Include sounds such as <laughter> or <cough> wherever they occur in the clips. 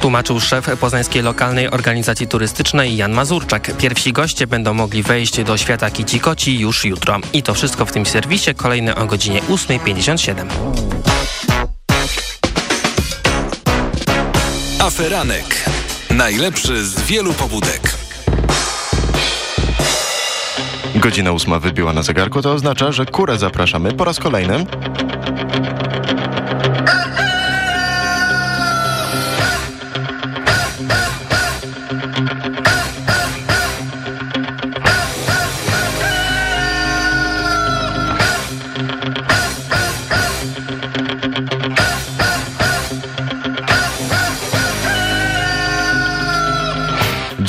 Tłumaczył szef poznańskiej lokalnej organizacji turystycznej Jan Mazurczak. Pierwsi goście będą mogli wejść do świata Kici Koci już jutro. I to wszystko w tym serwisie. Kolejne o godzinie 8.57. Aferanek. Najlepszy z wielu pobudek. Godzina ósma wybiła na zegarku, to oznacza, że kurę zapraszamy po raz kolejny.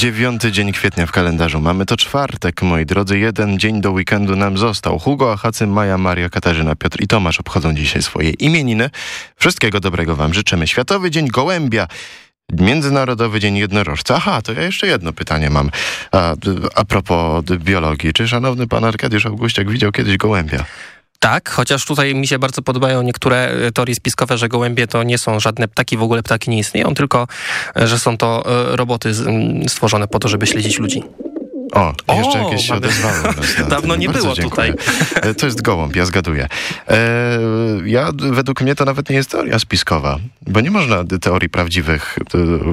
Dziewiąty dzień kwietnia w kalendarzu. Mamy to czwartek, moi drodzy. Jeden dzień do weekendu nam został. Hugo, Achacy, Maja, Maria, Katarzyna, Piotr i Tomasz obchodzą dzisiaj swoje imieniny. Wszystkiego dobrego wam życzymy. Światowy Dzień Gołębia. Międzynarodowy Dzień Jednorożca. Aha, to ja jeszcze jedno pytanie mam. A, a propos biologii. Czy szanowny pan Arkadiusz Augustiak widział kiedyś gołębia? Tak, chociaż tutaj mi się bardzo podobają niektóre e, teorie spiskowe, że gołębie to nie są żadne ptaki, w ogóle ptaki nie istnieją, tylko e, że są to e, roboty stworzone po to, żeby śledzić ludzi. O, jeszcze o, jakieś się mamy... odezwało. <laughs> Dawno nie było dziękuję. tutaj. To jest gołąb, ja zgaduję. E, ja, według mnie to nawet nie jest teoria spiskowa, bo nie można teorii prawdziwych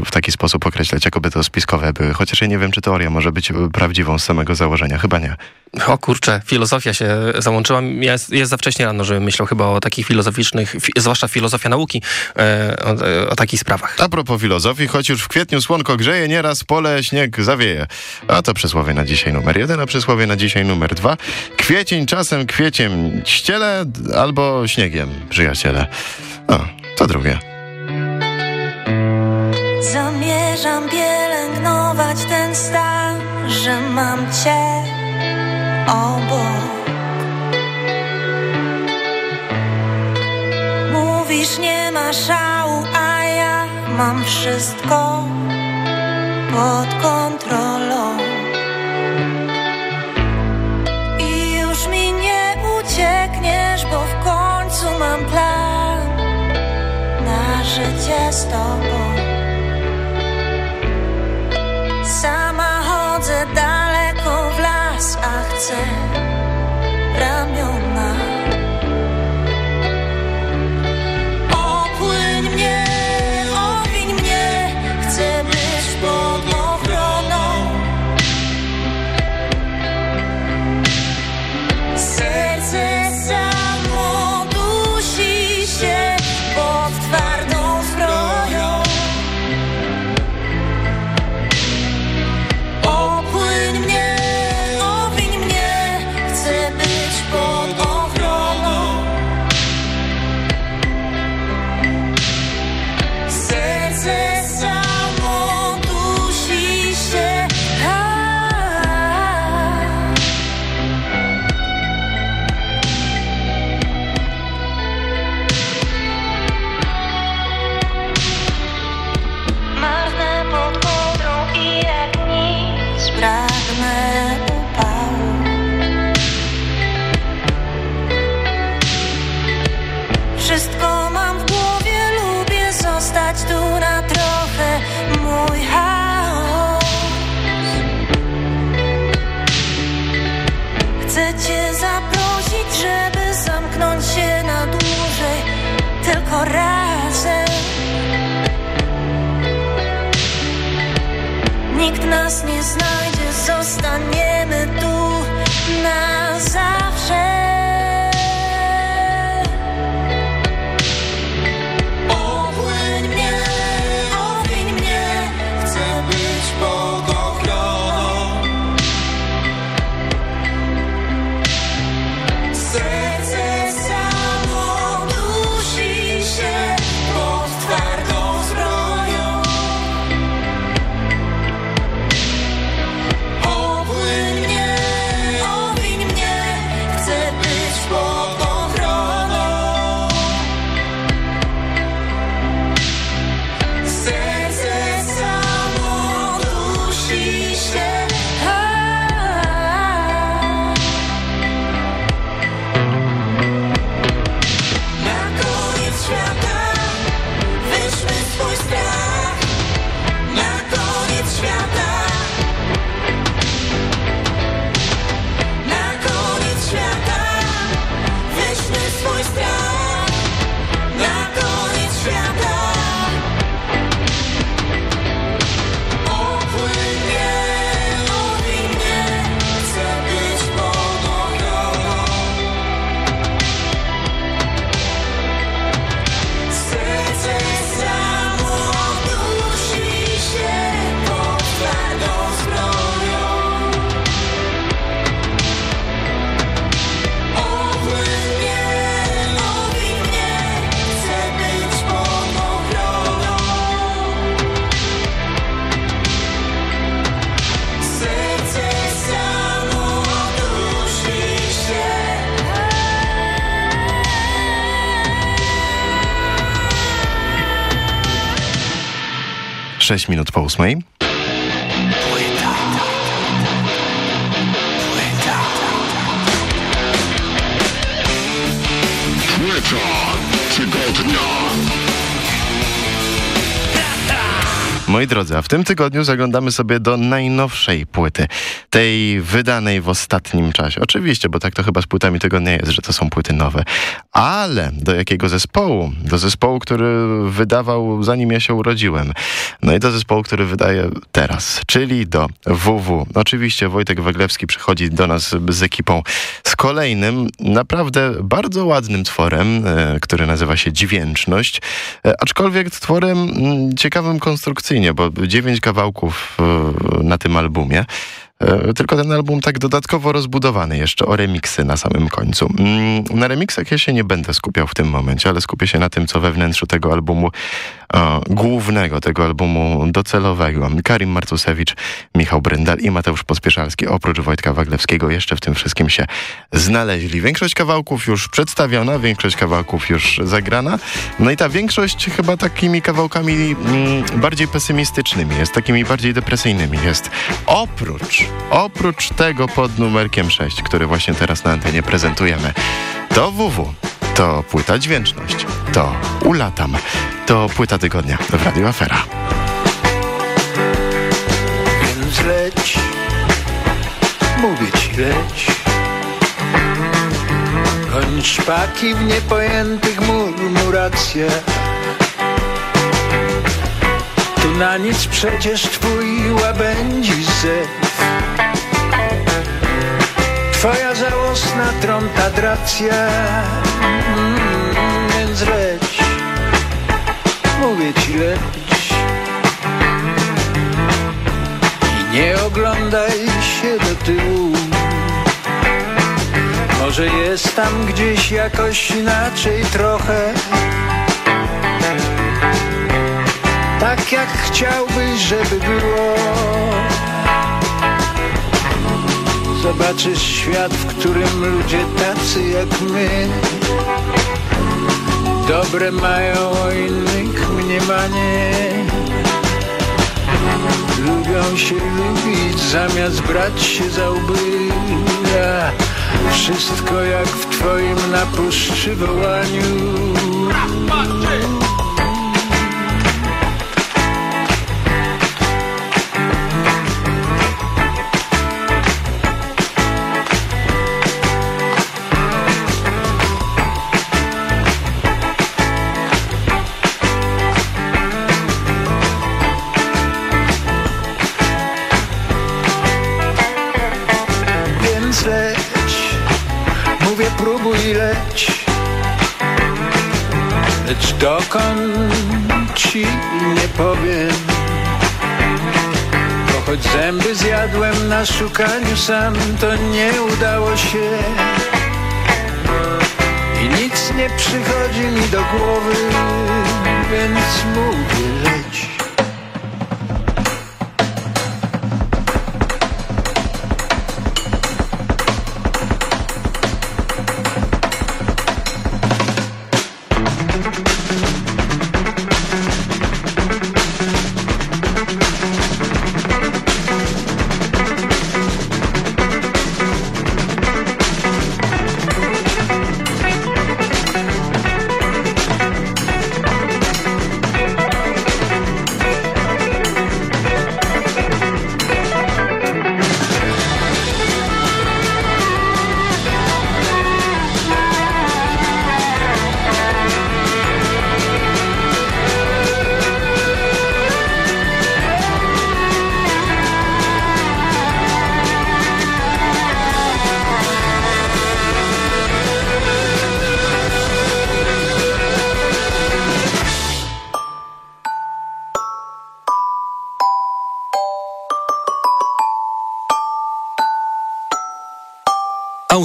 w taki sposób określać, jakoby to spiskowe były. Chociaż ja nie wiem, czy teoria może być prawdziwą z samego założenia. Chyba nie. O kurczę, filozofia się załączyła. Jest, jest za wcześnie rano, żebym myślał chyba o takich filozoficznych, fi, zwłaszcza filozofia nauki, e, o, o, takich sprawach. A propos filozofii, choć już w kwietniu słonko grzeje, nieraz pole śnieg zawieje. A to przysłowie na dzisiaj numer jeden, a przysłowie na dzisiaj numer dwa. Kwiecień czasem kwieciem ściele albo śniegiem, przyjaciele. O, to drugie. Zamierzam pielęgnować ten stan, że mam cię obok. Mówisz, nie ma szału, a ja mam wszystko pod kontrolą. I już mi nie uciekniesz, bo w końcu mam plan na życie z tobą. нас не знают. 6 minut po ósmej. Moi drodzy, a w tym tygodniu zaglądamy sobie do najnowszej płyty, tej wydanej w ostatnim czasie. Oczywiście, bo tak to chyba z płytami tygodnia jest, że to są płyty nowe. Ale do jakiego zespołu? Do zespołu, który wydawał zanim ja się urodziłem. No i do zespołu, który wydaje teraz, czyli do WW. Oczywiście Wojtek Waglewski przychodzi do nas z ekipą z kolejnym, naprawdę bardzo ładnym tworem, e, który nazywa się Dźwięczność, e, aczkolwiek tworem mm, ciekawym konstrukcyjnym bo dziewięć kawałków e, na tym albumie. E, tylko ten album tak dodatkowo rozbudowany jeszcze o remiksy na samym końcu. Mm, na remiksach ja się nie będę skupiał w tym momencie, ale skupię się na tym, co we wnętrzu tego albumu e, głównego, tego albumu docelowego. Karim Martusewicz, Michał Bryndal i Mateusz Pospieszalski, oprócz Wojtka Waglewskiego, jeszcze w tym wszystkim się znaleźli. Większość kawałków już przedstawiona, większość kawałków już zagrana. No i ta większość chyba takimi kawałkami mm, bardziej pesymistycznymi jest, takimi bardziej depresyjnymi jest. Oprócz Oprócz tego pod numerkiem 6, który właśnie teraz na antenie prezentujemy, to WW, to płyta Dźwięczność, to Ulatam, to płyta tygodnia w Radio Afera. Więc leć, mówię ci leć, Koń szpaki w niepojętych murmuracjach Tu na nic przecież twój łabędzi zew Twoja żałosna trątadracja mm, Więc leć. Mówię ci leć. I nie oglądaj się do tyłu. Może jest tam gdzieś jakoś inaczej trochę. Tak jak chciałbyś, żeby było Zobaczysz świat, w którym ludzie tacy jak my. Dobre mają o innych mniemanie. Lubią się lubić zamiast brać się za łby. Wszystko jak w twoim napuszczy wołaniu Dokąd ci nie powiem? Bo choć zęby zjadłem na szukaniu sam To nie udało się. I nic nie przychodzi mi do głowy Więc mówię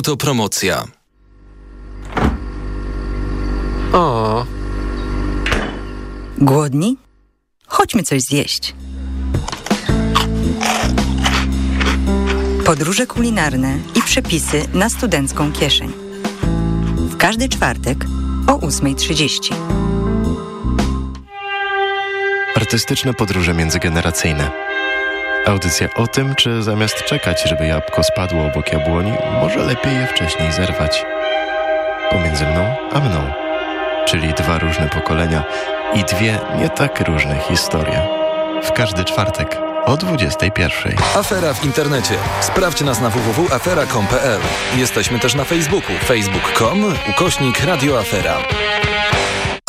Autopromocja. O. Głodni? Chodźmy coś zjeść. Podróże kulinarne i przepisy na studencką kieszeń. W każdy czwartek o 8.30. artystyczne podróże międzygeneracyjne. Audycja o tym, czy zamiast czekać, żeby jabłko spadło obok jabłoni, może lepiej je wcześniej zerwać. Pomiędzy mną a mną, czyli dwa różne pokolenia i dwie nie tak różne historie. W każdy czwartek o 21. Afera w internecie. Sprawdź nas na www.afera.com.pl. Jesteśmy też na Facebooku. facebook.com ukośnik radioafera.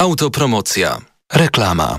Autopromocja. Reklama.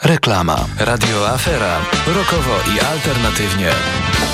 Reklama. Radio Afera. Rokowo i alternatywnie.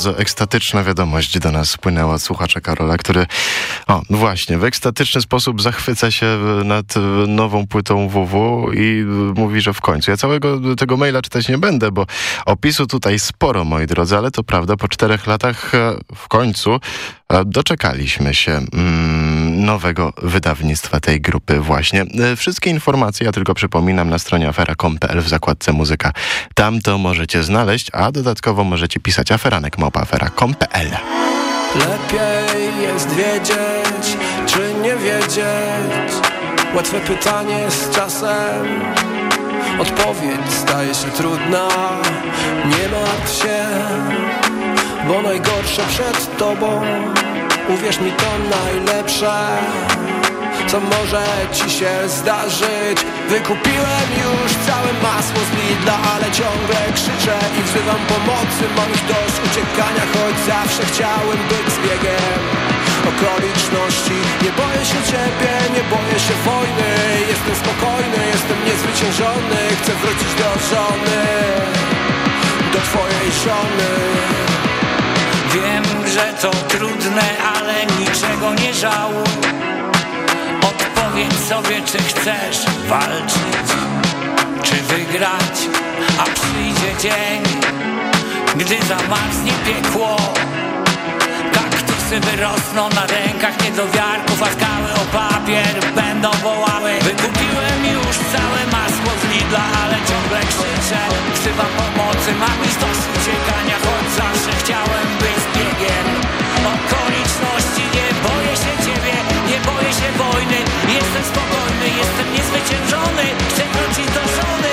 Bardzo ekstatyczna wiadomość do nas spłynęła od słuchacza Karola, który, o, no właśnie, w ekstatyczny sposób zachwyca się nad nową płytą WW i mówi, że w końcu. Ja całego tego maila czytać nie będę, bo opisu tutaj sporo, moi drodzy, ale to prawda, po czterech latach e, w końcu e, doczekaliśmy się mm, nowego wydawnictwa tej grupy właśnie. E, wszystkie informacje, ja tylko przypominam, na stronie afera.com.pl w zakładce muzyka. Tam to możecie znaleźć, a dodatkowo możecie pisać aferanek małpafera.com.pl Lepiej jest wiedzieć, czy nie wiedzieć. Łatwe pytanie z czasem. Odpowiedź staje się trudna. Nie martw się, bo najgorsze przed tobą Uwierz mi to najlepsze co może ci się zdarzyć. Wykupiłem już całe masło z Lidla Ale ciągle krzyczę i wzywam pomocy Mam już dość uciekania, choć zawsze chciałem być zbiegiem. Okoliczności Nie boję się ciebie, nie boję się wojny. Jestem spokojny, jestem niezwyciężony Chcę wrócić do żony Do twojej żony. Wiem, że to trudne, ale niczego nie żałuję Odpowiedz sobie, czy chcesz walczyć, czy wygrać A przyjdzie dzień, gdy zamarznie piekło Wyrosną na rękach niedowiarków A skały o papier będą wołały. Wykupiłem już całe masło z Lidla, ale ciągle krzyczę. Wzywam pomocy, mam już dość uciekania Choć zawsze chciałem być zbiegiem Okoliczności nie boję się ciebie, nie boję się wojny. Jestem spokojny, jestem niezwyciężony Chcę wrócić do żony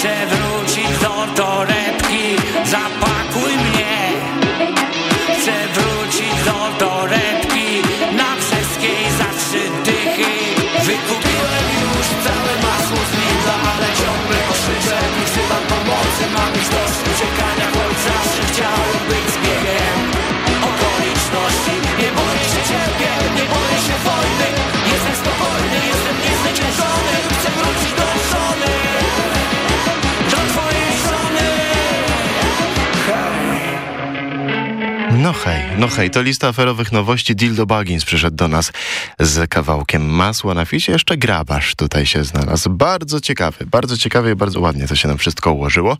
Chcę wrócić do torebki. Zapakuj mnie hej, no hej, to lista aferowych nowości. Dildo Baggins przyszedł do nas z kawałkiem masła na ficie. Jeszcze grabarz tutaj się znalazł. Bardzo ciekawy, bardzo ciekawy i bardzo ładnie to się nam wszystko ułożyło.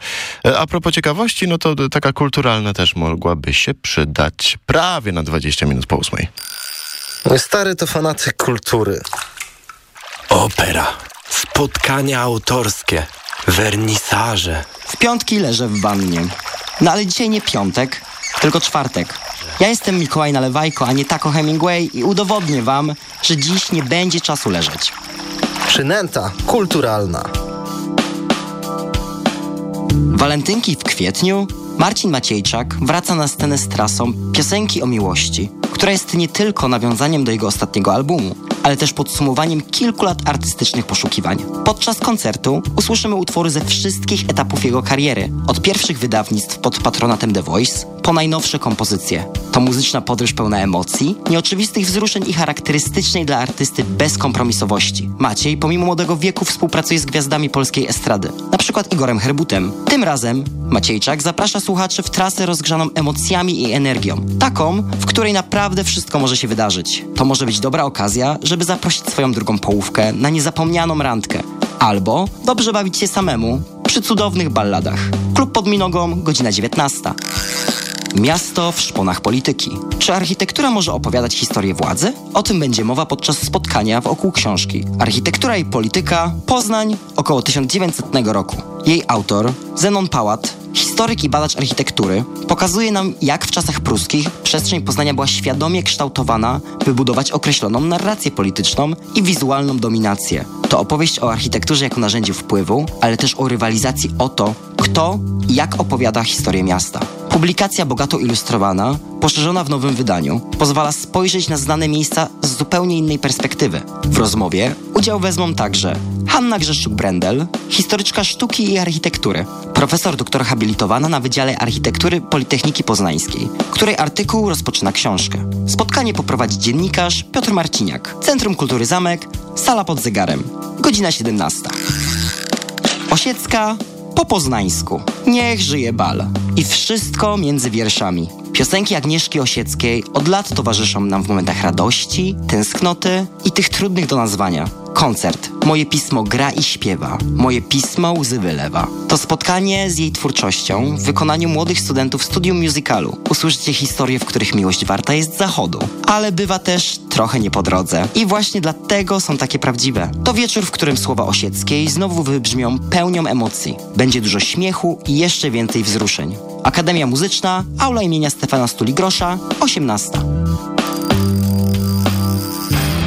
E, A propos ciekawości, no to taka kulturalna też mogłaby się przydać prawie na 20 minut po ósmej. Mój stary to fanatyk kultury. Opera, spotkania autorskie, wernisaże. W piątki leżę w wannie. No ale dzisiaj nie piątek, tylko czwartek. Ja jestem Mikołaj Nalewajko, a nie Taco Hemingway i udowodnię wam, że dziś nie będzie czasu leżeć. Przynęta kulturalna. Walentynki w kwietniu Marcin Maciejczak wraca na scenę z trasą Piosenki o miłości, która jest nie tylko nawiązaniem do jego ostatniego albumu, ale też podsumowaniem kilku lat artystycznych poszukiwań. Podczas koncertu usłyszymy utwory ze wszystkich etapów jego kariery, od pierwszych wydawnictw pod patronatem The Voice, po najnowsze kompozycje. To muzyczna podróż pełna emocji, nieoczywistych wzruszeń i charakterystycznej dla artysty bezkompromisowości. Maciej, pomimo młodego wieku, współpracuje z gwiazdami polskiej estrady, na przykład Igorem Herbutem. Tym razem Maciejczak zaprasza słuchaczy w trasę rozgrzaną emocjami i energią. Taką, w której naprawdę wszystko może się wydarzyć. To może być dobra okazja, żeby zaprosić swoją drugą połówkę na niezapomnianą randkę. Albo dobrze bawić się samemu przy cudownych balladach. Klub pod Minogą, godzina 19. Miasto w szponach polityki. Czy architektura może opowiadać historię władzy? O tym będzie mowa podczas spotkania wokół książki Architektura i polityka Poznań około 1900 roku. Jej autor, Zenon Pałat, historyk i badacz architektury, pokazuje nam, jak w czasach pruskich przestrzeń Poznania była świadomie kształtowana, by budować określoną narrację polityczną i wizualną dominację. To opowieść o architekturze jako narzędziu wpływu, ale też o rywalizacji o to, kto i jak opowiada historię miasta. Publikacja bogato ilustrowana, poszerzona w nowym wydaniu, pozwala spojrzeć na znane miejsca z zupełnie innej perspektywy. W rozmowie udział wezmą także Hanna Grzeszczuk-Brendel, historyczka sztuki i architektury, profesor doktor habilitowana na Wydziale Architektury Politechniki Poznańskiej, której artykuł rozpoczyna książkę. Spotkanie poprowadzi dziennikarz Piotr Marciniak, Centrum Kultury Zamek, sala pod zegarem, godzina 17. Osiecka po poznańsku. Niech żyje bal. I wszystko między wierszami. Piosenki Agnieszki Osieckiej od lat towarzyszą nam w momentach radości, tęsknoty i tych trudnych do nazwania. Koncert. Moje pismo gra i śpiewa. Moje pismo łzy wylewa. To spotkanie z jej twórczością w wykonaniu młodych studentów studium musicalu. Usłyszycie historie, w których miłość warta jest zachodu. Ale bywa też trochę nie po drodze. I właśnie dlatego są takie prawdziwe. To wieczór, w którym słowa Osieckiej znowu wybrzmią pełnią emocji. Będzie dużo śmiechu i jeszcze więcej wzruszeń. Akademia Muzyczna, aula imienia Stefana Stuli-Grosza, 18.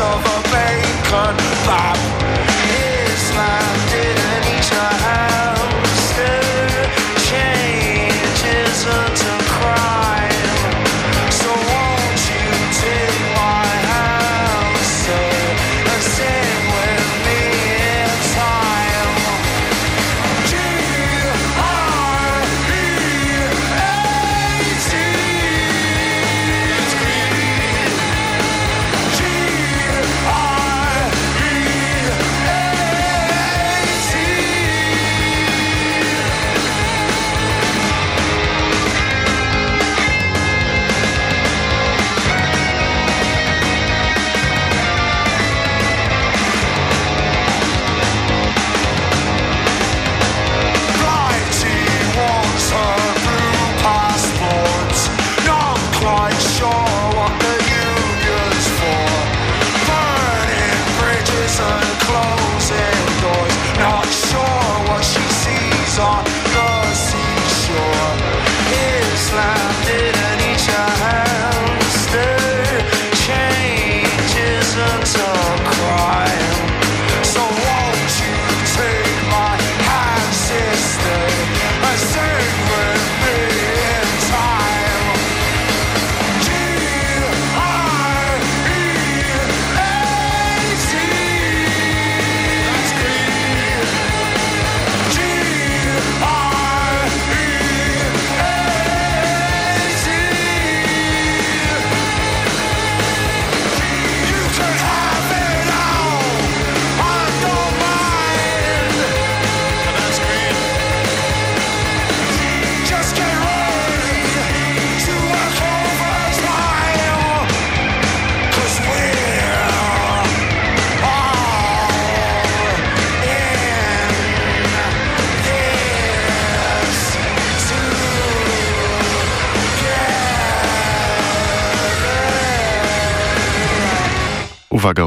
Of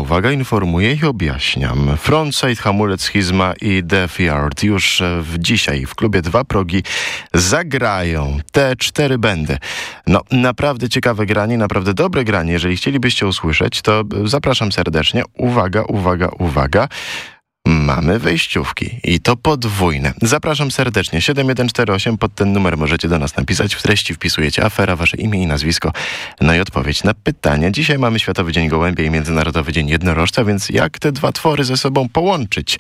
Uwaga, informuję i objaśniam. Frontside, Hamulec, Schizma i Death Yard już e, w dzisiaj w klubie Dwa Progi zagrają te cztery bendy. No, naprawdę ciekawe granie, naprawdę dobre granie. Jeżeli chcielibyście usłyszeć, to e, zapraszam serdecznie. Uwaga, uwaga, uwaga. Mamy wejściówki i to podwójne. Zapraszam serdecznie. 7148 pod ten numer możecie do nas napisać. W treści wpisujecie afera, wasze imię i nazwisko. No i odpowiedź na pytanie. Dzisiaj mamy Światowy Dzień Gołębia i Międzynarodowy Dzień Jednorożca, więc jak te dwa twory ze sobą połączyć?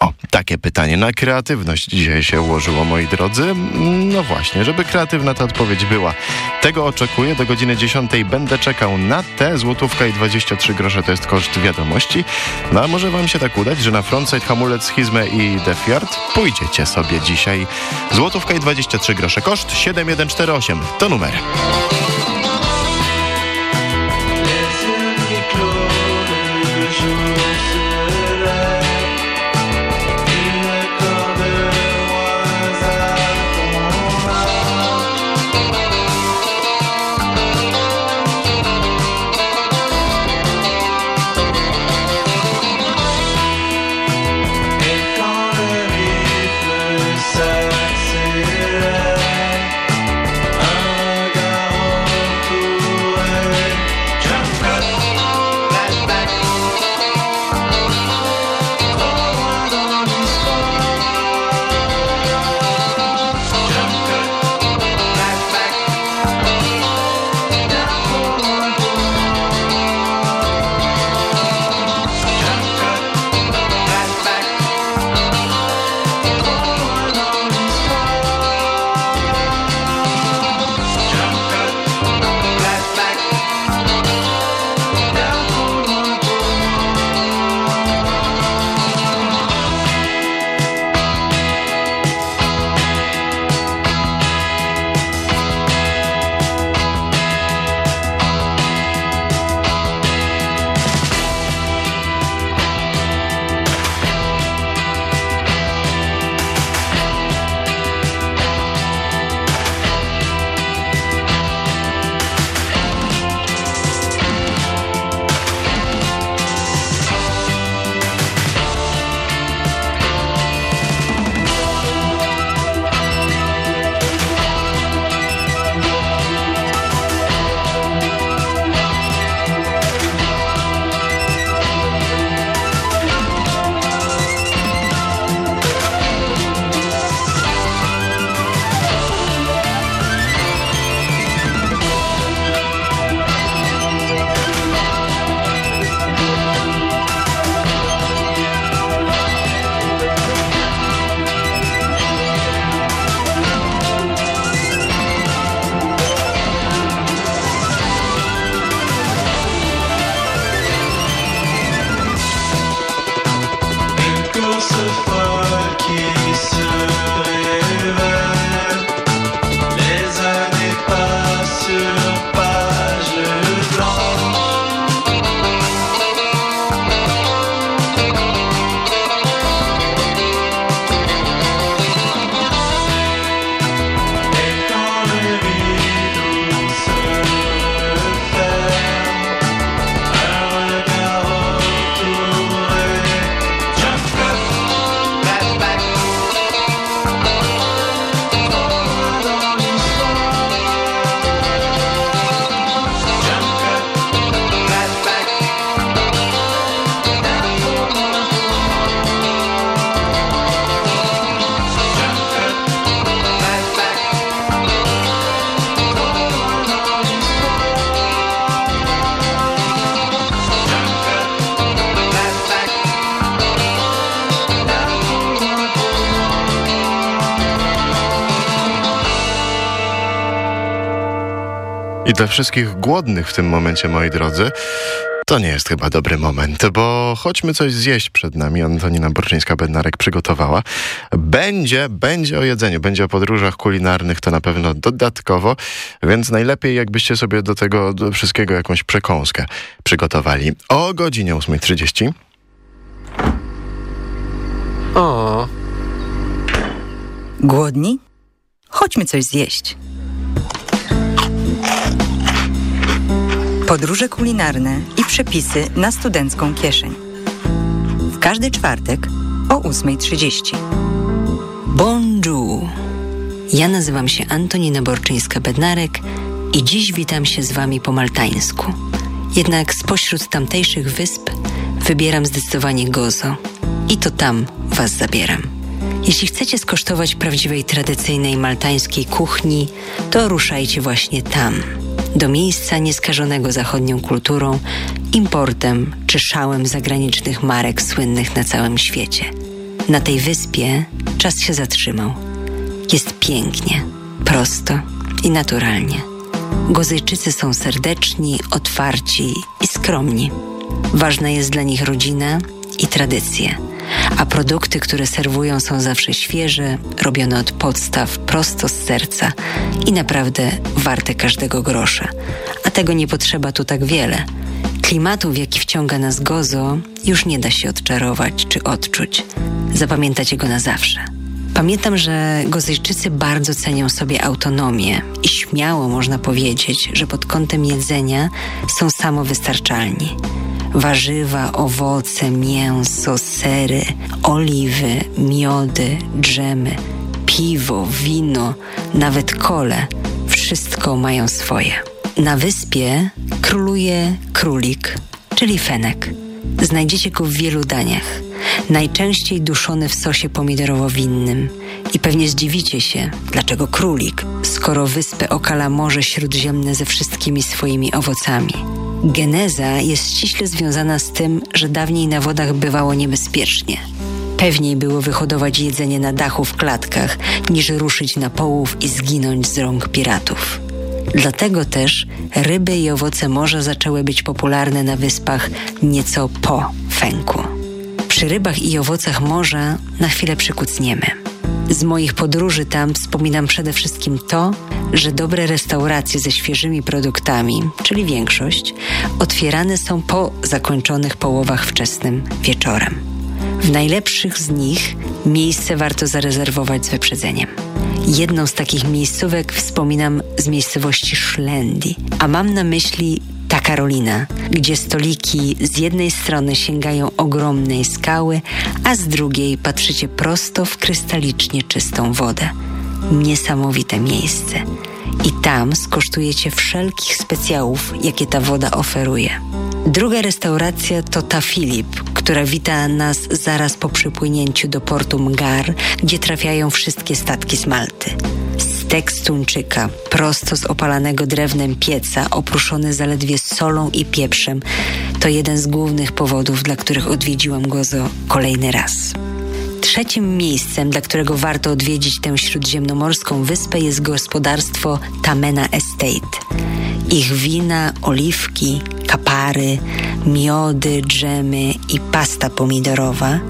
O, takie pytanie na kreatywność dzisiaj się ułożyło, moi drodzy. No właśnie, żeby kreatywna ta odpowiedź była. Tego oczekuję. Do godziny 10 będę czekał na te. Złotówka i 23 grosze to jest koszt wiadomości. No a może wam się tak udać, że na frontside hamulec, schizmę i defiard pójdziecie sobie dzisiaj. Złotówka i 23 grosze koszt 7148 to numer. Dla wszystkich głodnych w tym momencie, moi drodzy, to nie jest chyba dobry moment, bo chodźmy coś zjeść przed nami. Antonina Borczyńska-Bednarek przygotowała. Będzie, będzie o jedzeniu, będzie o podróżach kulinarnych, to na pewno dodatkowo, więc najlepiej jakbyście sobie do tego do wszystkiego jakąś przekąskę przygotowali. O godzinie 8.30. O, Głodni? Chodźmy coś zjeść. Podróże kulinarne i przepisy na studencką kieszeń. W każdy czwartek o 8.30. Bonjour! Ja nazywam się Antonina Borczyńska-Bednarek i dziś witam się z Wami po maltańsku. Jednak spośród tamtejszych wysp wybieram zdecydowanie Gozo. I to tam Was zabieram. Jeśli chcecie skosztować prawdziwej tradycyjnej maltańskiej kuchni, to ruszajcie właśnie tam, do miejsca nieskażonego zachodnią kulturą, importem czy szałem zagranicznych marek słynnych na całym świecie. Na tej wyspie czas się zatrzymał. Jest pięknie, prosto i naturalnie. Gozyjczycy są serdeczni, otwarci i skromni. Ważna jest dla nich rodzina i tradycje, a produkty, które serwują są zawsze świeże, robione od podstaw, prosto z serca i naprawdę warte każdego grosza. A tego nie potrzeba tu tak wiele. Klimatu, w jaki wciąga nas Gozo, już nie da się odczarować czy odczuć. Zapamiętacie go na zawsze. Pamiętam, że Gozyjczycy bardzo cenią sobie autonomię i śmiało można powiedzieć, że pod kątem jedzenia są samowystarczalni. Warzywa, owoce, mięso, sery, oliwy, miody, drzemy, piwo, wino, nawet kole wszystko mają swoje. Na wyspie króluje królik, czyli fenek. Znajdziecie go w wielu daniach. Najczęściej duszony w sosie pomidorowo-winnym. I pewnie zdziwicie się, dlaczego królik, skoro wyspę okala Morze Śródziemne ze wszystkimi swoimi owocami. Geneza jest ściśle związana z tym, że dawniej na wodach bywało niebezpiecznie. Pewniej było wyhodować jedzenie na dachu w klatkach, niż ruszyć na połów i zginąć z rąk piratów. Dlatego też ryby i owoce morza zaczęły być popularne na wyspach nieco po fęku. Przy rybach i owocach morza na chwilę przykucniemy. Z moich podróży tam wspominam przede wszystkim to, że dobre restauracje ze świeżymi produktami, czyli większość, otwierane są po zakończonych połowach wczesnym wieczorem. W najlepszych z nich miejsce warto zarezerwować z wyprzedzeniem. Jedną z takich miejscówek wspominam z miejscowości Szlendi, a mam na myśli ta Karolina, gdzie stoliki z jednej strony sięgają ogromnej skały, a z drugiej patrzycie prosto w krystalicznie czystą wodę. Niesamowite miejsce. I tam skosztujecie wszelkich specjałów, jakie ta woda oferuje. Druga restauracja to ta Filip, która wita nas zaraz po przypłynięciu do portu Mgar, gdzie trafiają wszystkie statki z Malty. Stek prosto z opalanego drewnem pieca, opruszony zaledwie solą i pieprzem, to jeden z głównych powodów, dla których odwiedziłam go za kolejny raz. Trzecim miejscem, dla którego warto odwiedzić tę śródziemnomorską wyspę jest gospodarstwo Tamena Estate. Ich wina, oliwki, kapary, miody, dżemy i pasta pomidorowa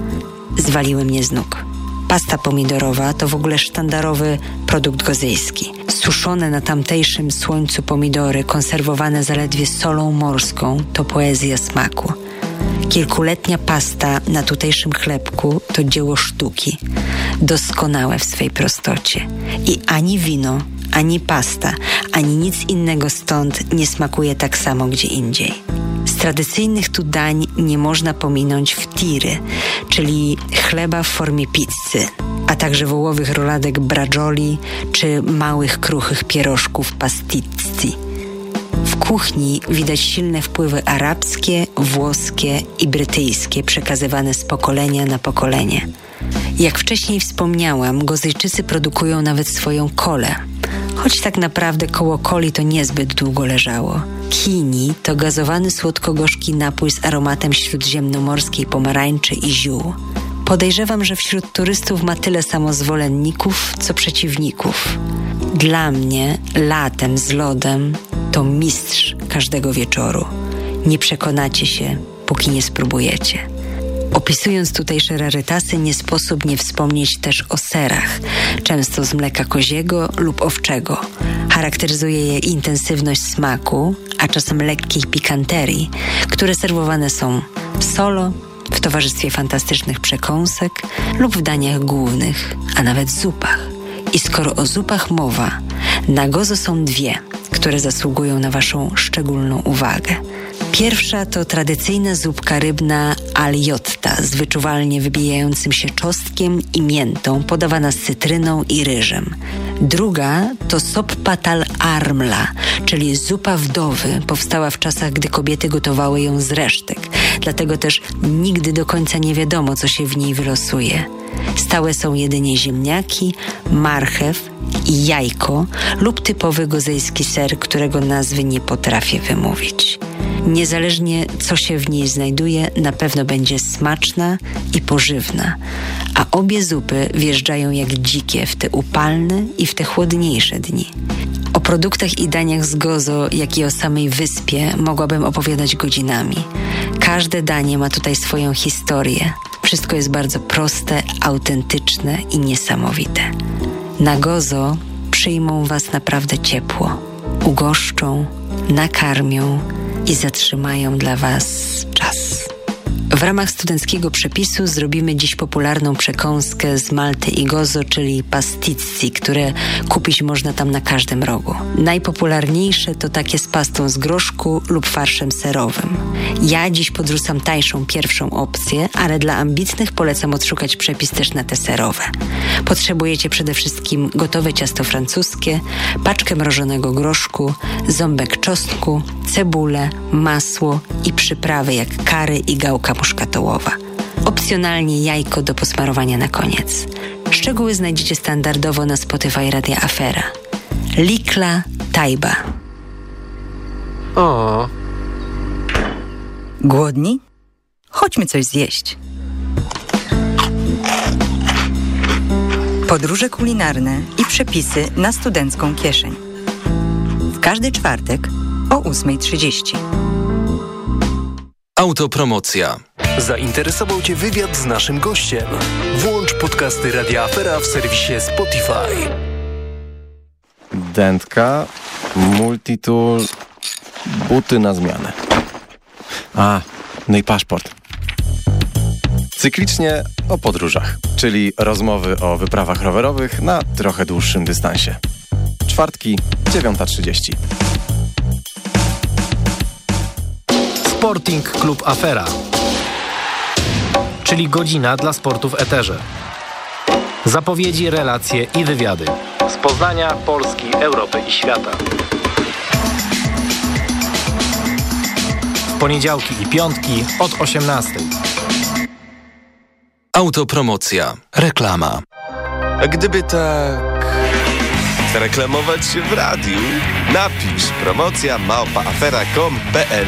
zwaliły mnie z nóg. Pasta pomidorowa to w ogóle sztandarowy produkt gozyjski. Suszone na tamtejszym słońcu pomidory, konserwowane zaledwie solą morską, to poezja smaku. Kilkuletnia pasta na tutejszym chlebku to dzieło sztuki, doskonałe w swej prostocie. I ani wino, ani pasta, ani nic innego stąd nie smakuje tak samo gdzie indziej. Tradycyjnych tu dań nie można pominąć wtiry, czyli chleba w formie pizzy, a także wołowych roladek bragioli czy małych kruchych pierożków pastizzi. W kuchni widać silne wpływy arabskie, włoskie i brytyjskie przekazywane z pokolenia na pokolenie. Jak wcześniej wspomniałam, Gozyjczycy produkują nawet swoją kolę. Choć tak naprawdę koło coli to niezbyt długo leżało. Kini to gazowany słodko-gorzki napój z aromatem śródziemnomorskiej pomarańczy i ziół. Podejrzewam, że wśród turystów ma tyle samo zwolenników, co przeciwników. Dla mnie latem z lodem to mistrz każdego wieczoru. Nie przekonacie się, póki nie spróbujecie. Opisując tutejsze rarytasy, nie sposób nie wspomnieć też o serach, często z mleka koziego lub owczego. Charakteryzuje je intensywność smaku, a czasem lekkiej pikanterii, które serwowane są solo, w towarzystwie fantastycznych przekąsek lub w daniach głównych, a nawet zupach. I skoro o zupach mowa, na gozo są dwie, które zasługują na Waszą szczególną uwagę. Pierwsza to tradycyjna zupka rybna aliotta z wyczuwalnie wybijającym się czosnkiem i miętą, podawana z cytryną i ryżem. Druga to sop patal armla, czyli zupa wdowy, powstała w czasach, gdy kobiety gotowały ją z resztek. Dlatego też nigdy do końca nie wiadomo, co się w niej wylosuje. Stałe są jedynie ziemniaki, marchew i jajko lub typowy gozejski ser, którego nazwy nie potrafię wymówić. Niezależnie co się w niej znajduje, na pewno będzie smaczna i pożywna, a obie zupy wjeżdżają jak dzikie w te upalne i w te chłodniejsze dni. O produktach i daniach z Gozo, jak i o samej wyspie mogłabym opowiadać godzinami. Każde danie ma tutaj swoją historię. Wszystko jest bardzo proste, autentyczne i niesamowite. Na Gozo przyjmą Was naprawdę ciepło, ugoszczą, nakarmią i zatrzymają dla Was czas. W ramach studenckiego przepisu zrobimy dziś popularną przekąskę z Malty i Gozo, czyli pastizzi, które kupić można tam na każdym rogu. Najpopularniejsze to takie z pastą z groszku lub farszem serowym. Ja dziś podrzucam tańszą pierwszą opcję, ale dla ambitnych polecam odszukać przepis też na te serowe. Potrzebujecie przede wszystkim gotowe ciasto francuskie, paczkę mrożonego groszku, ząbek czosnku, cebulę, masło i przyprawy jak kary i gałka muszkatołowa. Opcjonalnie jajko do posmarowania na koniec. Szczegóły znajdziecie standardowo na Spotify Radia Afera. Likla Tajba. O, Głodni? Chodźmy coś zjeść. Podróże kulinarne i przepisy na studencką kieszeń. W każdy czwartek o 8.30. Autopromocja. Zainteresował Cię wywiad z naszym gościem? Włącz podcasty Radia Afera w serwisie Spotify. Dętka, multitool, buty na zmianę. A, no i paszport. Cyklicznie o podróżach, czyli rozmowy o wyprawach rowerowych na trochę dłuższym dystansie. Czwartki, 9.30. Sporting Klub Afera, czyli godzina dla sportu w eterze. Zapowiedzi, relacje i wywiady z Poznania, Polski, Europy i świata. W poniedziałki i piątki od 18. Autopromocja. Reklama. A gdyby tak... Zareklamować się w radiu? Napisz promocja małpaafera.com.pl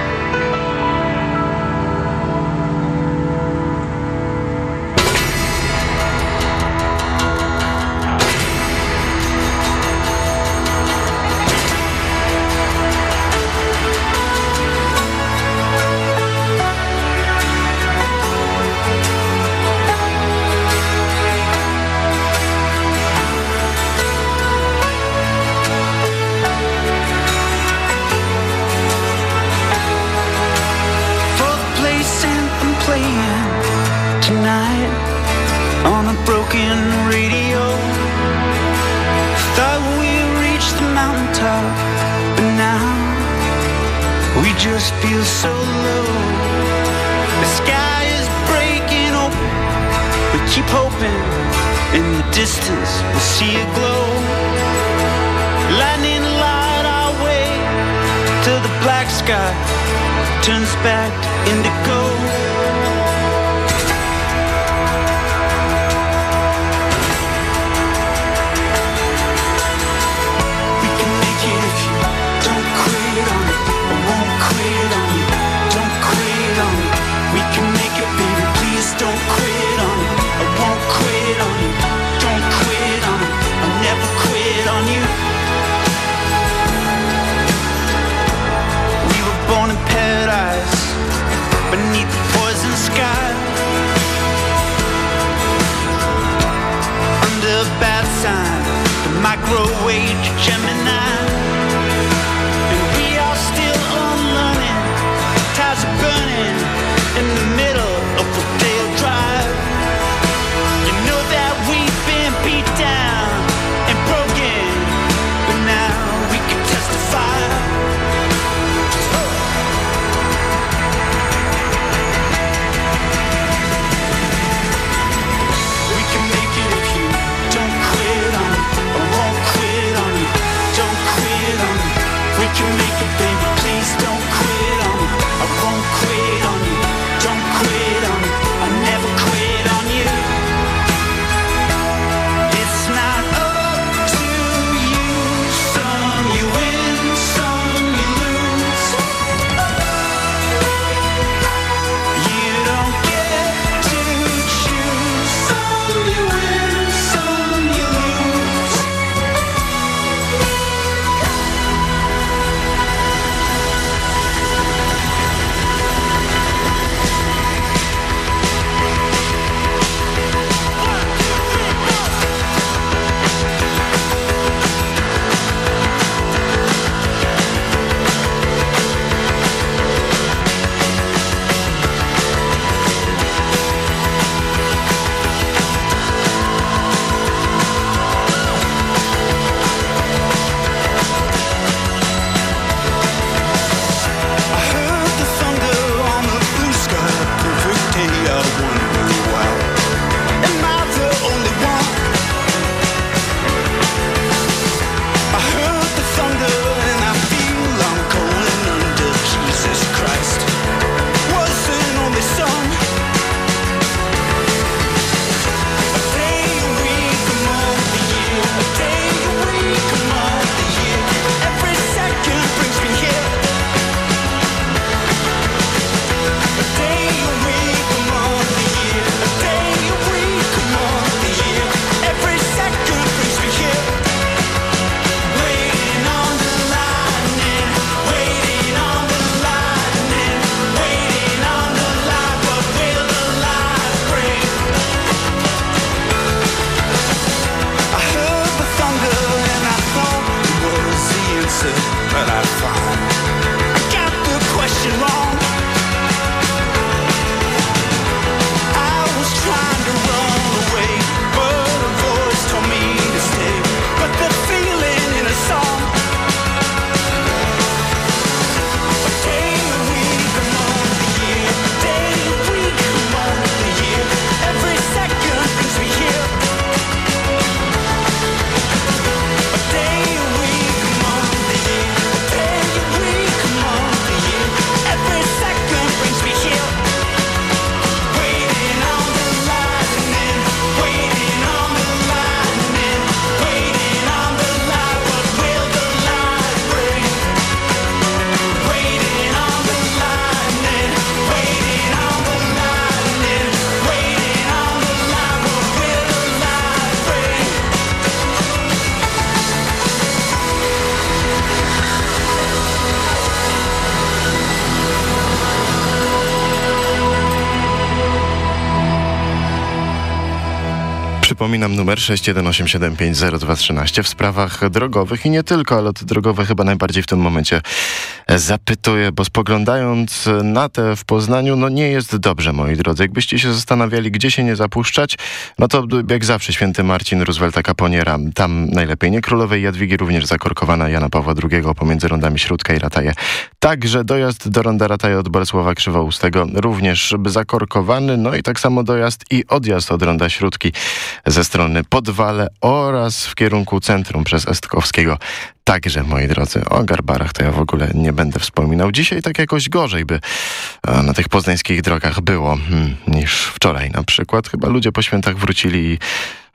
Przypominam numer 618750213 w sprawach drogowych i nie tylko, ale te drogowe chyba najbardziej w tym momencie zapytuję, bo spoglądając na te w Poznaniu, no nie jest dobrze, moi drodzy. Jakbyście się zastanawiali, gdzie się nie zapuszczać, no to jak zawsze święty Marcin Roosevelta Caponiera, tam najlepiej. Nie Królowej Jadwigi również zakorkowana Jana Pawła II pomiędzy rondami Śródka i Rataje. Także dojazd do ronda Rataje od Bolesława Krzywoustego również zakorkowany, no i tak samo dojazd i odjazd od ronda Śródki ze strony Podwale oraz w kierunku centrum przez Estkowskiego. Także, moi drodzy, o Garbarach to ja w ogóle nie będę wspominał. Dzisiaj tak jakoś gorzej by e, na tych poznańskich drogach było hmm, niż wczoraj na przykład. Chyba ludzie po świętach wrócili i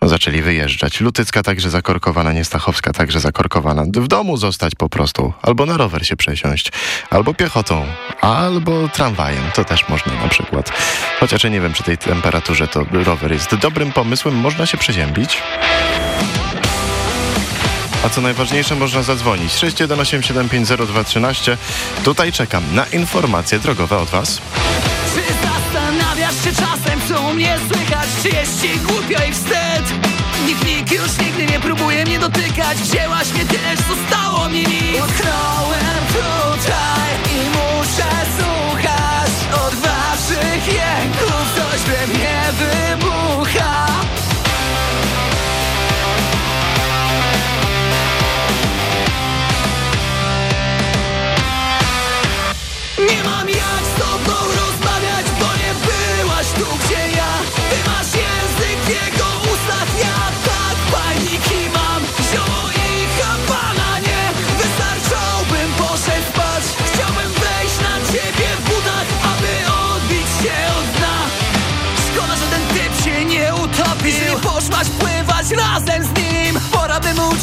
zaczęli wyjeżdżać. Lutycka także zakorkowana, Niestachowska także zakorkowana. W domu zostać po prostu. Albo na rower się przesiąść. Albo piechotą. Albo tramwajem. To też można na przykład. Chociaż ja nie wiem, przy tej temperaturze to rower jest dobrym pomysłem. Można się przeziębić. A co najważniejsze, można zadzwonić. 618750213. Tutaj czekam na informacje drogowe od Was. Czy zastanawiasz się czasem, co mnie słychać? Czy głupio i wstyd? Już nigdy nie próbuje mnie dotykać. Wzięłaś mnie też, zostało mi nic. Utknąłem tutaj i muszę słuchać Od waszych jęków. Coś we mnie wybucha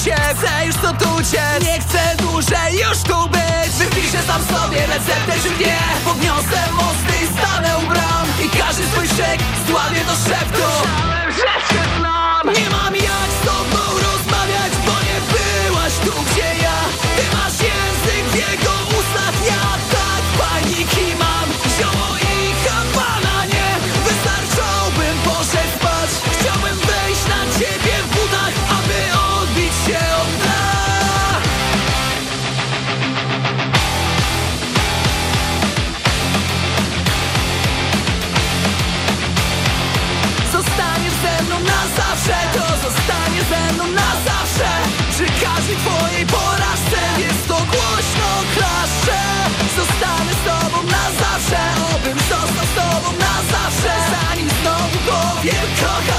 uciec, chcę już stąd uciec. Nie chcę dłużej już tu być. Wypiszę sam sobie receptę czy nie? Podniosę mosty i stanę u bram. I każdy swój szyk zdławię do szeptu. Nie mam jak z you call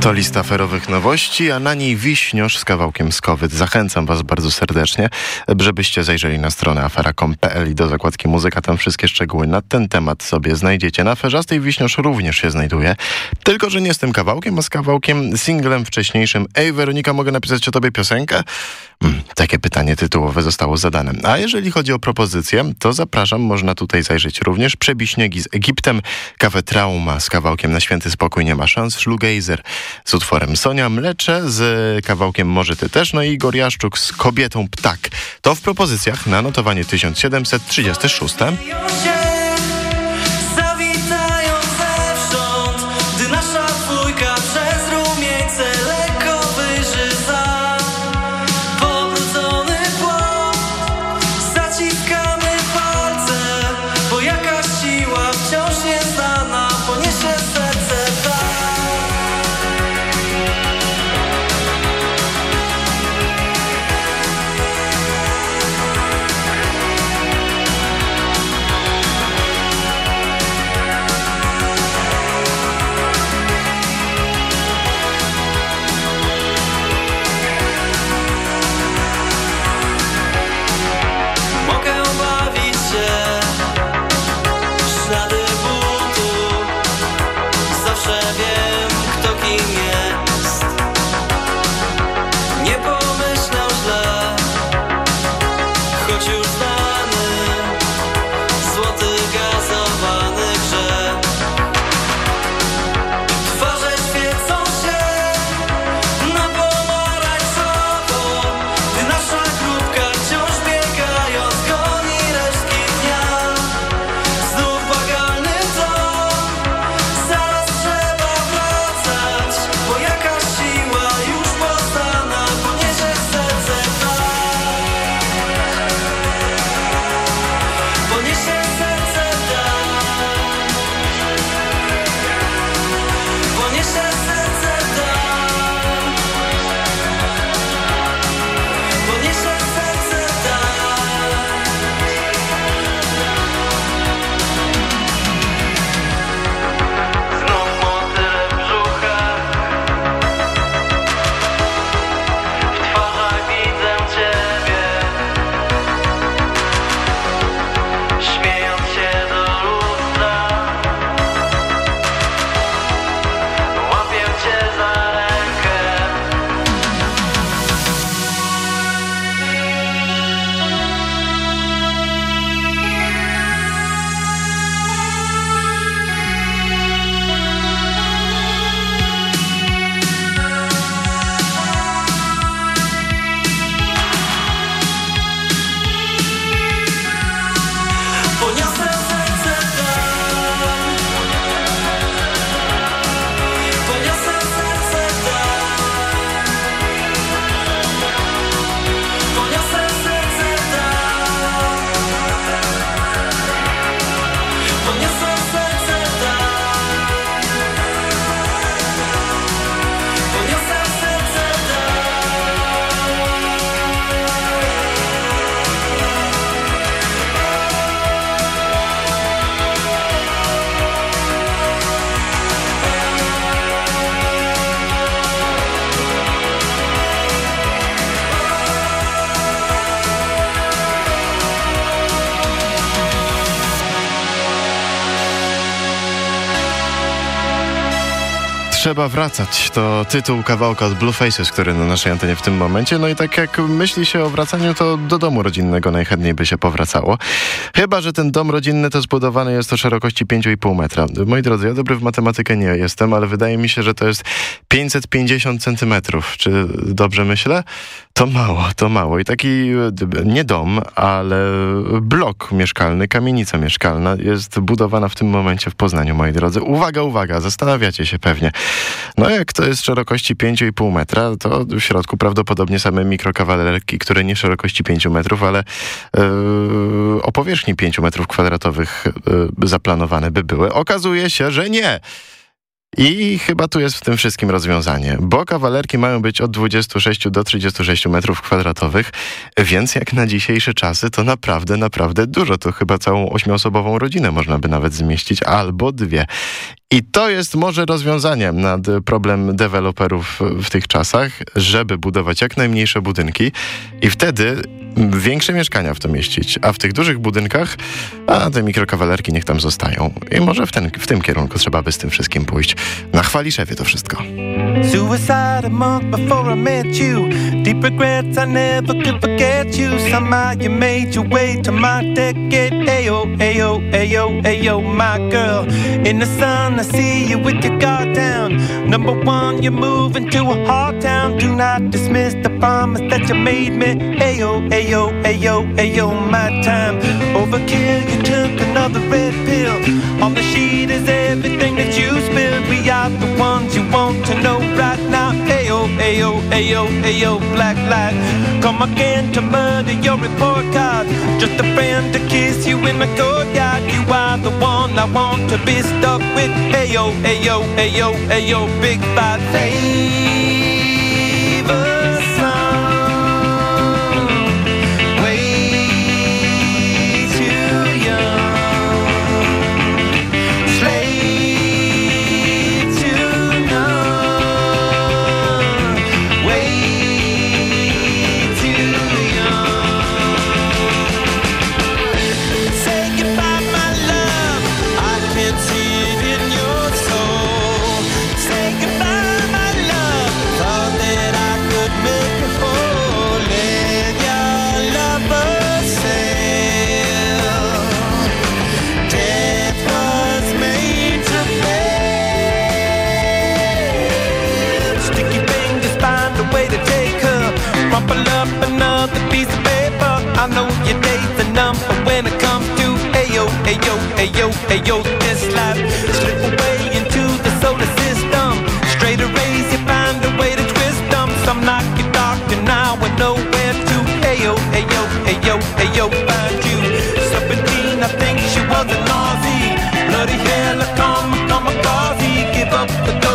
To lista aferowych nowości, a na niej Wiśniosz z kawałkiem Skowyt. Zachęcam Was bardzo serdecznie, żebyście zajrzeli na stronę afera.com.pl i do zakładki muzyka. Tam wszystkie szczegóły na ten temat sobie znajdziecie. Na aferzastej Wiśniosz również się znajduje. Tylko, że nie z tym kawałkiem, a z kawałkiem singlem wcześniejszym. Ej, Weronika, mogę napisać o Tobie piosenkę? Hmm, takie pytanie tytułowe zostało zadane. A jeżeli chodzi o propozycję, to zapraszam, można tutaj zajrzeć również. Przebiśniegi z Egiptem, kawę Trauma z kawałkiem Na Święty Spokój Nie Ma Szans, Szlugejzer z utworem Sonia Mlecze z kawałkiem Może Ty też, no i Igor Jaszczuk z Kobietą Ptak. To w propozycjach na notowanie 1736. Trzeba wracać. To tytuł kawałka od Blue Faces, który na naszej antenie w tym momencie. No i tak jak myśli się o wracaniu, to do domu rodzinnego najchętniej by się powracało. Chyba, że ten dom rodzinny to zbudowany jest o szerokości 5,5 metra. Moi drodzy, ja dobry w matematykę nie jestem, ale wydaje mi się, że to jest 550 centymetrów. Czy dobrze myślę? To mało, to mało. I taki e, nie dom, ale blok mieszkalny, kamienica mieszkalna jest budowana w tym momencie w Poznaniu, moi drodzy. Uwaga, uwaga, zastanawiacie się pewnie. No jak to jest szerokości 5,5 metra, to w środku prawdopodobnie same mikrokawalerki, które nie szerokości 5 metrów, ale yy, o powierzchni 5 metrów kwadratowych yy, zaplanowane by były. Okazuje się, że nie. I chyba tu jest w tym wszystkim rozwiązanie, bo kawalerki mają być od 26 do 36 metrów kwadratowych, więc jak na dzisiejsze czasy to naprawdę, naprawdę dużo. To chyba całą ośmioosobową rodzinę można by nawet zmieścić, albo dwie. I to jest może rozwiązaniem na d- problem deweloperów w tych czasach, żeby budować jak najmniejsze budynki i wtedy większe mieszkania w to mieścić, a w tych dużych budynkach, a te mikrokawalerki niech tam zostają. I może w, ten, w tym kierunku trzeba by z tym wszystkim pójść. Na chwaliszewie to wszystko. Suicide a month before I met you. Deep regrets I never could forget you. Somehow you made your way to my decade. Ayo, ayo, ayo, ayo, my girl. In the sun, I see you with your guard down. Number one, you're moving to a hard town. Do not dismiss the promise that you made me. Ayo, ayo, ayo, ayo, my time. Overkill, you took another red pill. On the sheet is everything that you spilled. We are the ones you want to know right now. Ayo, ayo, ayo, ayo, black light. Come again to murder your report card. Just a friend to kiss you in the courtyard. Are the one I want to be stuck with. Ayo, ayo, ayo, ayo, big bad Save ayo, ayo, ayo, this life. Slip away into the solar system. Straight arrays, you find a way to twist them. Some knock you dark and now and nowhere to ayo, ayo, ayo, ayo, find you. Serpentine, I think she was a Nazi. Bloody hell, come, come, Gazi. Give up the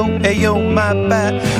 ayo, ayo, ayo, my bad.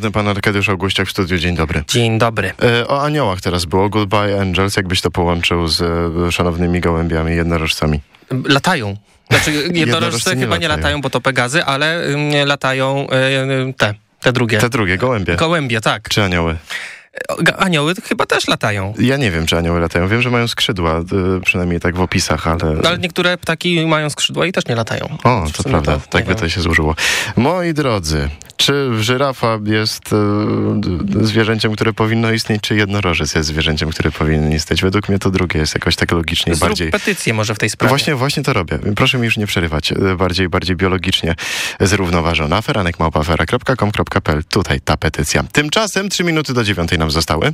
Szanowny pan Arkadiusz Augustiak w studiu, dzień dobry. Dzień dobry. E, O aniołach teraz było, Goodbye Angels, jakbyś to połączył z e, szanownymi gołębiami jednorożcami. Latają. Znaczy <laughs> jednorożce chyba nie latają. latają, bo to Pegazy, ale ym, latają te, te drugie. Te drugie, gołębie. Gołębie, tak. Czy anioły? Anioły chyba też latają. Ja nie wiem, czy anioły latają. Wiem, że mają skrzydła, y, przynajmniej tak w opisach, ale... No, ale niektóre ptaki mają skrzydła i też nie latają. O, to prawda, to tak by to się złożyło. Moi drodzy, czy żyrafa jest e, zwierzęciem, które powinno istnieć, czy jednorożec jest zwierzęciem, które powinien istnieć? Według mnie to drugie jest jakoś tak logicznie Zrób bardziej... petycję może w tej sprawie. Właśnie, właśnie to robię. Proszę mi już nie przerywać. E, Bardziej, bardziej biologicznie zrównoważona. Aferanek.małpafera.com.pl Tutaj ta petycja. Tymczasem trzy minuty do dziewiątej nam zostały.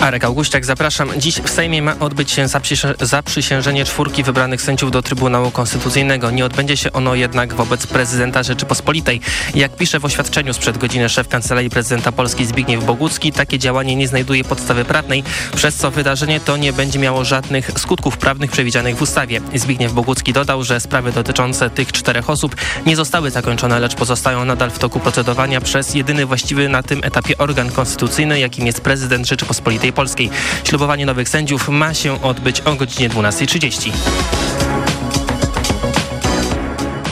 Arek Augustiak, zapraszam. Dziś w Sejmie ma odbyć się zaprzysię- zaprzysiężenie czwórki wybranych sędziów do Trybunału Konstytucyjnego. Nie odbędzie się ono jednak wobec prezydenta Rzeczypospolitej. Jak pisze w oświadczeniu sprzed godziny szef Kancelarii Prezydenta Polski Zbigniew Bogucki, takie działanie nie znajduje podstawy prawnej, przez co wydarzenie to nie będzie miało żadnych skutków prawnych przewidzianych w ustawie. Zbigniew Bogucki dodał, że sprawy dotyczące tych czterech osób nie zostały zakończone, lecz pozostają nadal w toku procedowania przez jedyny właściwy na tym etapie organ konstytucyjny, jakim jest prezydent Rzeczypospolitej Polskiej. Ślubowanie nowych sędziów ma się odbyć o godzinie 12.30.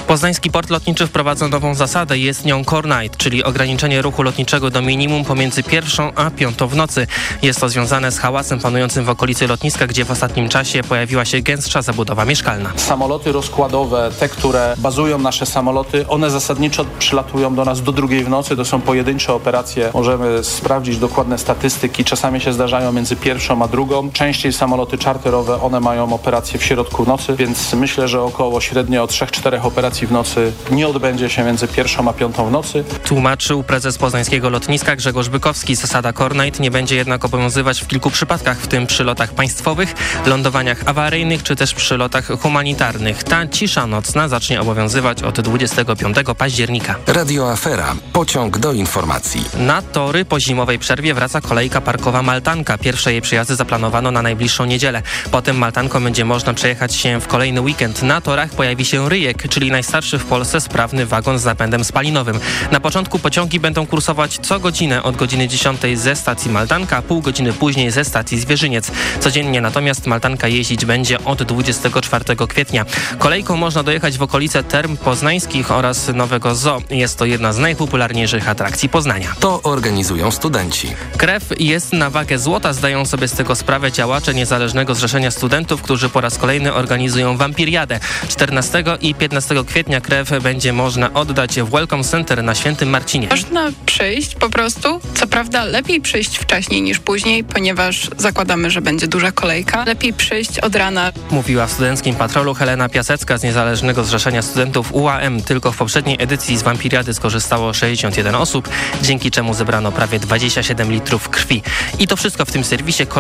Poznański port lotniczy wprowadza nową zasadę. Jest nią Core Night, czyli ograniczenie ruchu lotniczego do minimum pomiędzy pierwszą a piątą w nocy. Jest to związane z hałasem panującym w okolicy lotniska, gdzie w ostatnim czasie pojawiła się gęstsza zabudowa mieszkalna. Samoloty rozkładowe, te, które bazują nasze samoloty, one zasadniczo przylatują do nas do drugiej w nocy. To są pojedyncze operacje. Możemy sprawdzić dokładne statystyki. Czasami się zdarzają między pierwszą a drugą. Częściej samoloty czarterowe, one mają operacje w środku nocy, więc myślę, że około średnio 3-4 operacji w nocy nie odbędzie się między pierwszą a piątą w nocy. Tłumaczył prezes poznańskiego lotniska Grzegorz Bykowski. Zasada Core Night nie będzie jednak obowiązywać w kilku przypadkach, w tym przy lotach państwowych, lądowaniach awaryjnych czy też przy lotach humanitarnych. Ta cisza nocna zacznie obowiązywać od 25 października. Radio Afera. Pociąg do informacji. Na tory po zimowej przerwie wraca kolejka parkowa Maltanka. Pierwsze jej przyjazdy zaplanowano na najbliższą niedzielę. Potem Maltanką będzie można przejechać się w kolejny weekend. Na torach pojawi się Ryjek, czyli najstarszy w Polsce sprawny wagon z napędem spalinowym. Na początku pociągi będą kursować co godzinę od godziny 10 ze stacji Maltanka, a pół godziny później ze stacji Zwierzyniec. Codziennie natomiast Maltanka jeździć będzie od 24 kwietnia. Kolejką można dojechać w okolice Term Poznańskich oraz Nowego Zoo. Jest to jedna z najpopularniejszych atrakcji Poznania. To organizują studenci. Krew jest na wagę złota, zdają sobie z tego sprawę działacze Niezależnego Zrzeszenia Studentów, którzy po raz kolejny organizują wampiriadę. 14 i 15 kwietnia krew będzie można oddać w Welcome Center na Świętym Marcinie. Można przyjść po prostu. Co prawda lepiej przyjść wcześniej niż później, ponieważ zakładamy, że będzie duża kolejka. Lepiej przyjść od rana. Mówiła w studenckim patrolu Helena Piasecka z Niezależnego Zrzeszenia Studentów UAM. Tylko w poprzedniej edycji z wampiriady skorzystało 61 osób, dzięki czemu zebrano prawie 27 litrów krwi. I to wszystko w tym serwisie. Kolej